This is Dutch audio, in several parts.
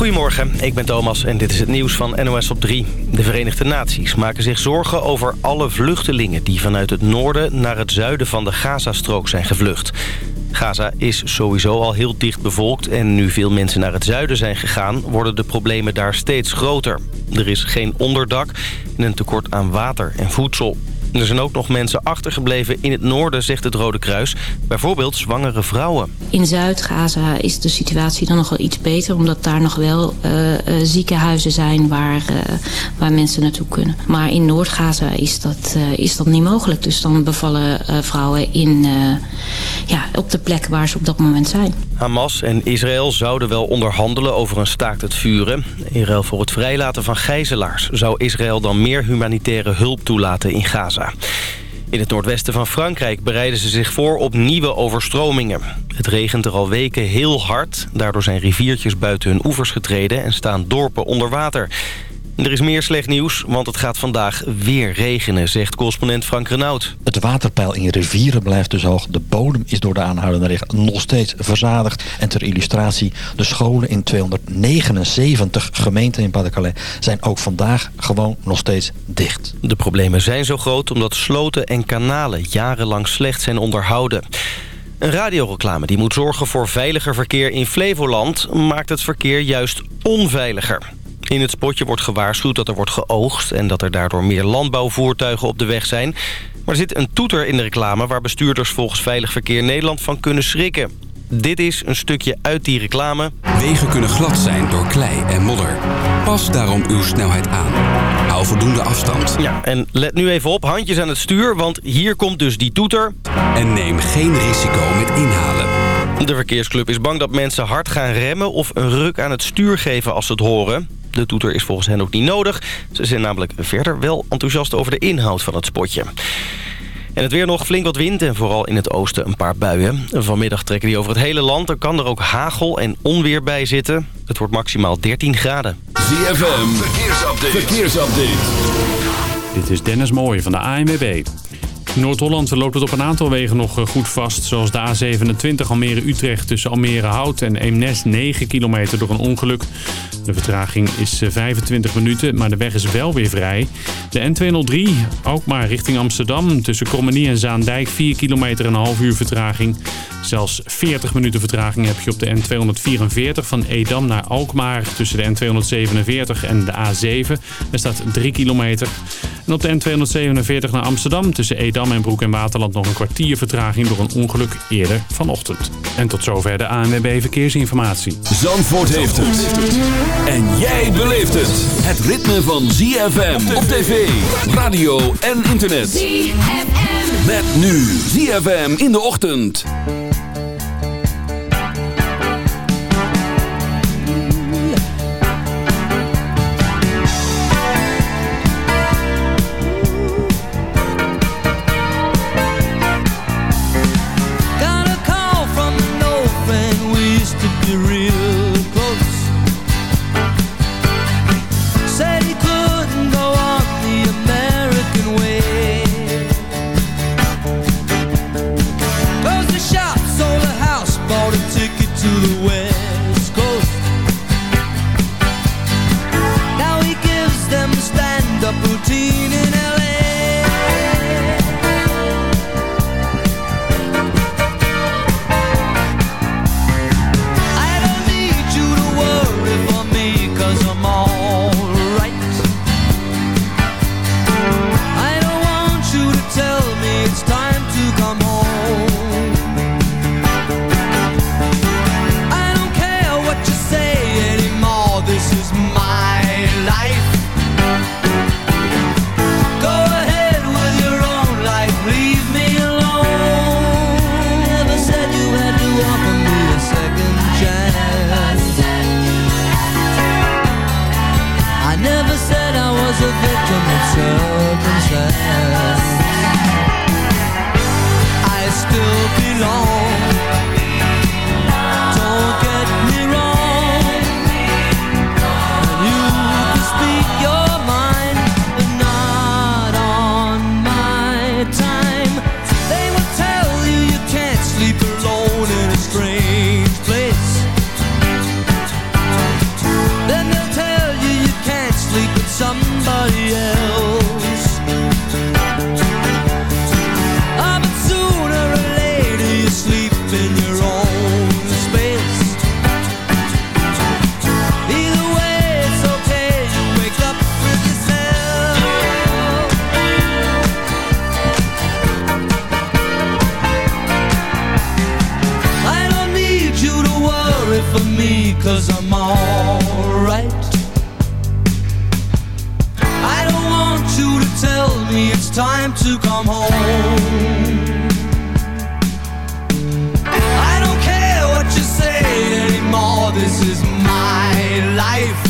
Goedemorgen, ik ben Thomas en dit is het nieuws van NOS op 3. De Verenigde Naties maken zich zorgen over alle vluchtelingen... die vanuit het noorden naar het zuiden van de Gazastrook zijn gevlucht. Gaza is sowieso al heel dicht bevolkt... en nu veel mensen naar het zuiden zijn gegaan... worden de problemen daar steeds groter. Er is geen onderdak en een tekort aan water en voedsel. Er zijn ook nog mensen achtergebleven in het noorden, zegt het Rode Kruis. Bijvoorbeeld zwangere vrouwen. In Zuid-Gaza is de situatie dan nog wel iets beter... omdat daar nog wel uh, uh, ziekenhuizen zijn waar, uh, waar mensen naartoe kunnen. Maar in Noord-Gaza is, dat is dat niet mogelijk. Dus dan bevallen vrouwen in, ja, op de plek waar ze op dat moment zijn. Hamas en Israël zouden wel onderhandelen over een staakt het vuren. In ruil voor het vrijlaten van gijzelaars... zou Israël dan meer humanitaire hulp toelaten in Gaza. In het noordwesten van Frankrijk bereiden ze zich voor op nieuwe overstromingen. Het regent er al weken heel hard. Daardoor zijn riviertjes buiten hun oevers getreden en staan dorpen onder water. Er is meer slecht nieuws, want het gaat vandaag weer regenen, zegt correspondent Frank Renaud. Het waterpeil in rivieren blijft dus hoog. De bodem is door de aanhoudende regen nog steeds verzadigd. En ter illustratie, de scholen in 279 gemeenten in Pas-de-Calais... zijn ook vandaag gewoon nog steeds dicht. De problemen zijn zo groot omdat sloten en kanalen jarenlang slecht zijn onderhouden. Een radioreclame die moet zorgen voor veiliger verkeer in Flevoland... maakt het verkeer juist onveiliger. In het spotje wordt gewaarschuwd dat er wordt geoogst... en dat er daardoor meer landbouwvoertuigen op de weg zijn. Maar er zit een toeter in de reclame... waar bestuurders volgens Veilig Verkeer Nederland van kunnen schrikken. Dit is een stukje uit die reclame. Wegen kunnen glad zijn door klei en modder. Pas daarom uw snelheid aan. Hou voldoende afstand. Ja, en let nu even op, handjes aan het stuur, want hier komt dus die toeter. En neem geen risico met inhalen. De verkeersclub is bang dat mensen hard gaan remmen of een ruk aan het stuur geven als ze het horen. De toeter is volgens hen ook niet nodig. Ze zijn namelijk verder wel enthousiast over de inhoud van het spotje. En het weer nog flink wat wind en vooral in het oosten een paar buien. Vanmiddag trekken die over het hele land. Er kan er ook hagel en onweer bij zitten. Het wordt maximaal 13 graden. ZFM, verkeersupdate. verkeersupdate. Dit is Dennis Mooij van de ANWB. Noord-Holland loopt het op een aantal wegen nog eh, goed vast. Zoals de A27 Almere-Utrecht tussen Almere-Hout en Eemnes 9 kilometer door een ongeluk. De vertraging is 25 eh, minuten, maar de weg is wel weer vrij. De N203, ook maar richting Amsterdam. Tussen Krommenie en Zaandijk 4 kilometer en een half uur vertraging. Zelfs 40 minuten vertraging heb je op de N244 van Edam naar Alkmaar. Tussen de N247 en de A7. Er staat 3 kilometer. En op de N247 naar Amsterdam tussen Edam en Broek en Waterland nog een kwartier vertraging door een ongeluk eerder vanochtend. En tot zover de ANWB Verkeersinformatie. Zandvoort heeft het. En jij beleeft het. Het ritme van ZFM op tv, radio en internet. ZFM. Met nu ZFM in de ochtend. come home. I don't care what you say anymore. This is my life.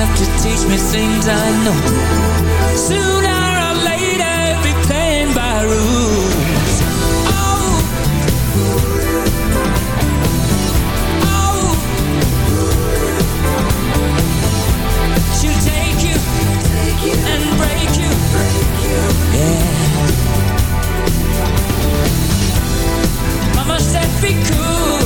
have to teach me things I know. Sooner or later, be playing by rules. Oh, oh, she'll take you, and break you, break you. Yeah. Mama said be cool.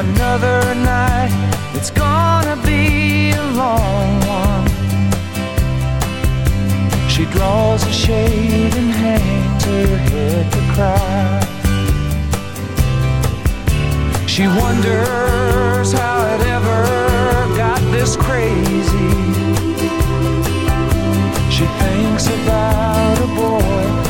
Another night, it's gonna be a long one. She draws a shade and hangs her head to cry. She wonders how it ever got this crazy. She thinks about a boy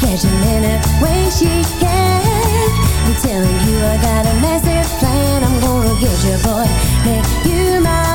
catch a in when she can. I'm telling you, I got a massive plan. I'm gonna get your boy, make you mine.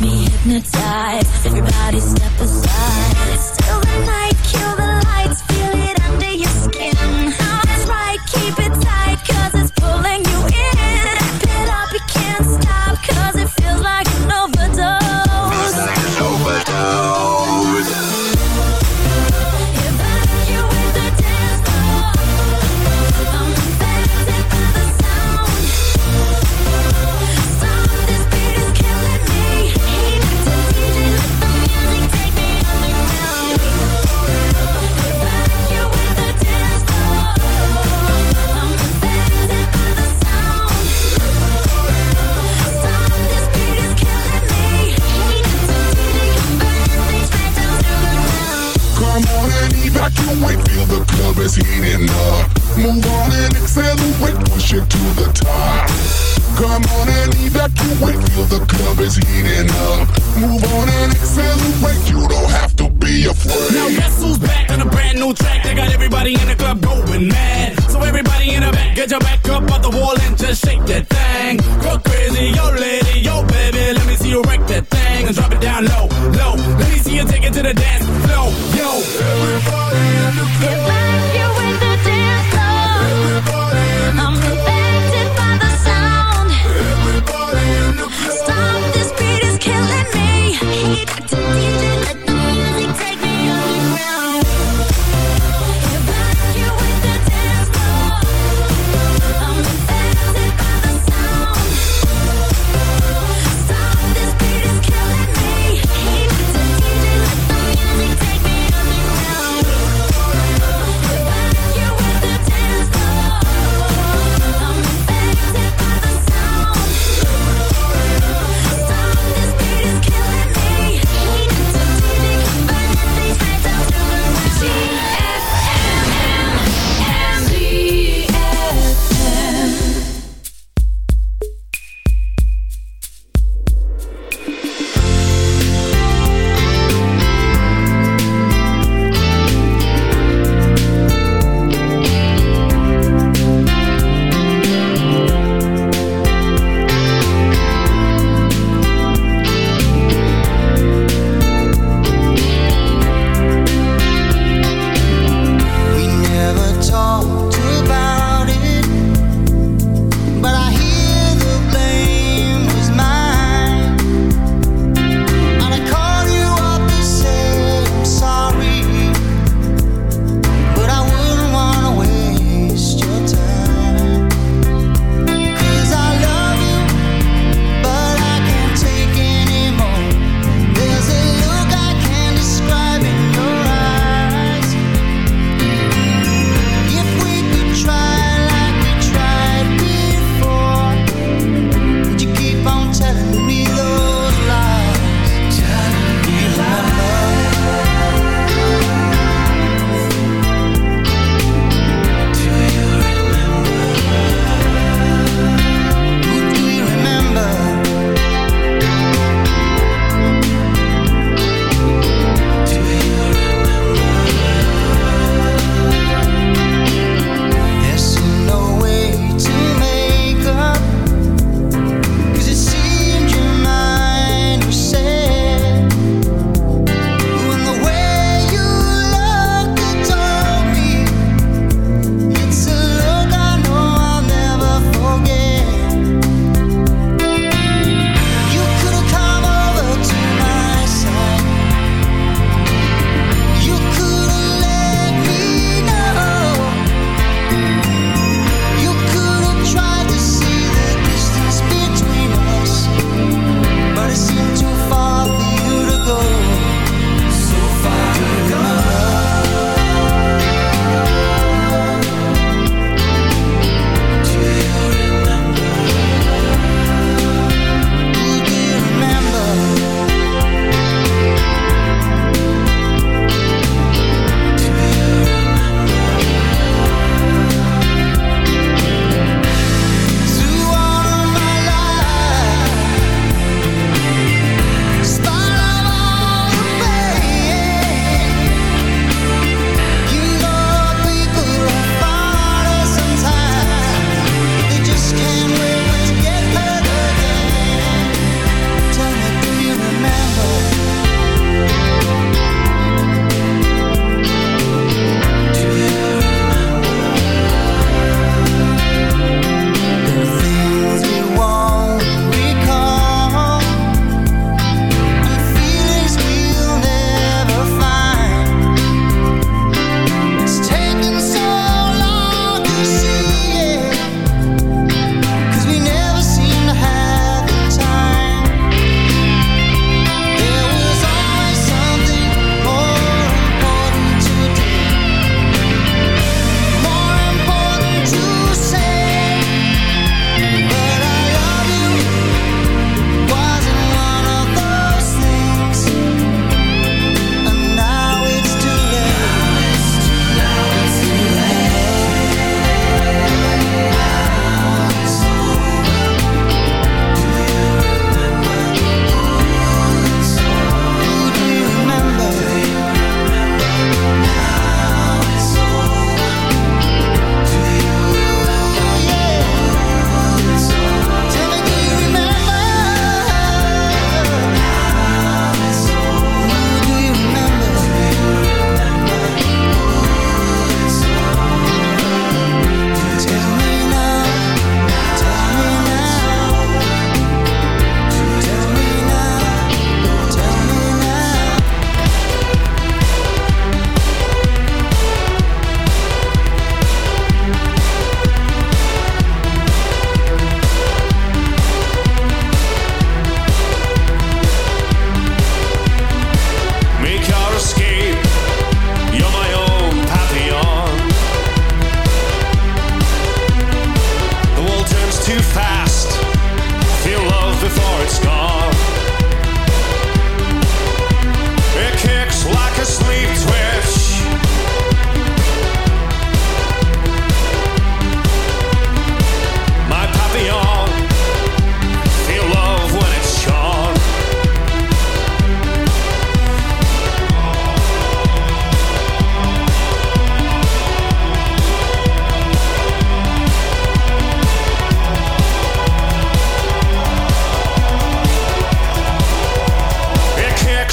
me hypnotized. Everybody step aside. Still the night, kill the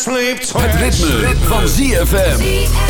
Sleep. Het ritme van ZFM.